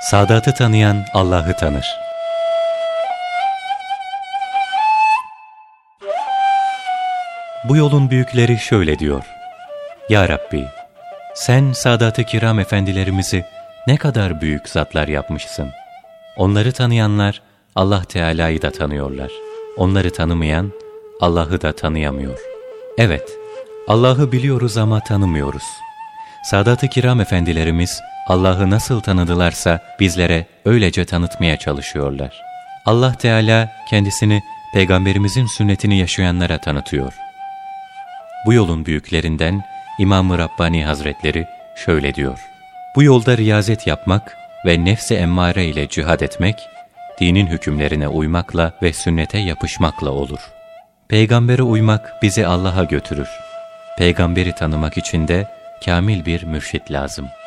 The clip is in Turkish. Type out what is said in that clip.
Sadatı tanıyan Allah'ı tanır. Bu yolun büyükleri şöyle diyor. Ya Rabbi, sen Sadat-ı Kiram efendilerimizi ne kadar büyük zatlar yapmışsın. Onları tanıyanlar Allah Teala'yı da tanıyorlar. Onları tanımayan Allah'ı da tanıyamıyor. Evet, Allah'ı biliyoruz ama tanımıyoruz. Sadat-ı Kiram efendilerimiz Allah'ı nasıl tanıdılarsa bizlere öylece tanıtmaya çalışıyorlar. Allah Teala kendisini Peygamberimizin sünnetini yaşayanlara tanıtıyor. Bu yolun büyüklerinden İmam-ı Rabbani Hazretleri şöyle diyor. Bu yolda riyazet yapmak ve nefse emmare ile cihad etmek, dinin hükümlerine uymakla ve sünnete yapışmakla olur. Peygambere uymak bizi Allah'a götürür. Peygamberi tanımak için de kamil bir mürşit lazım.''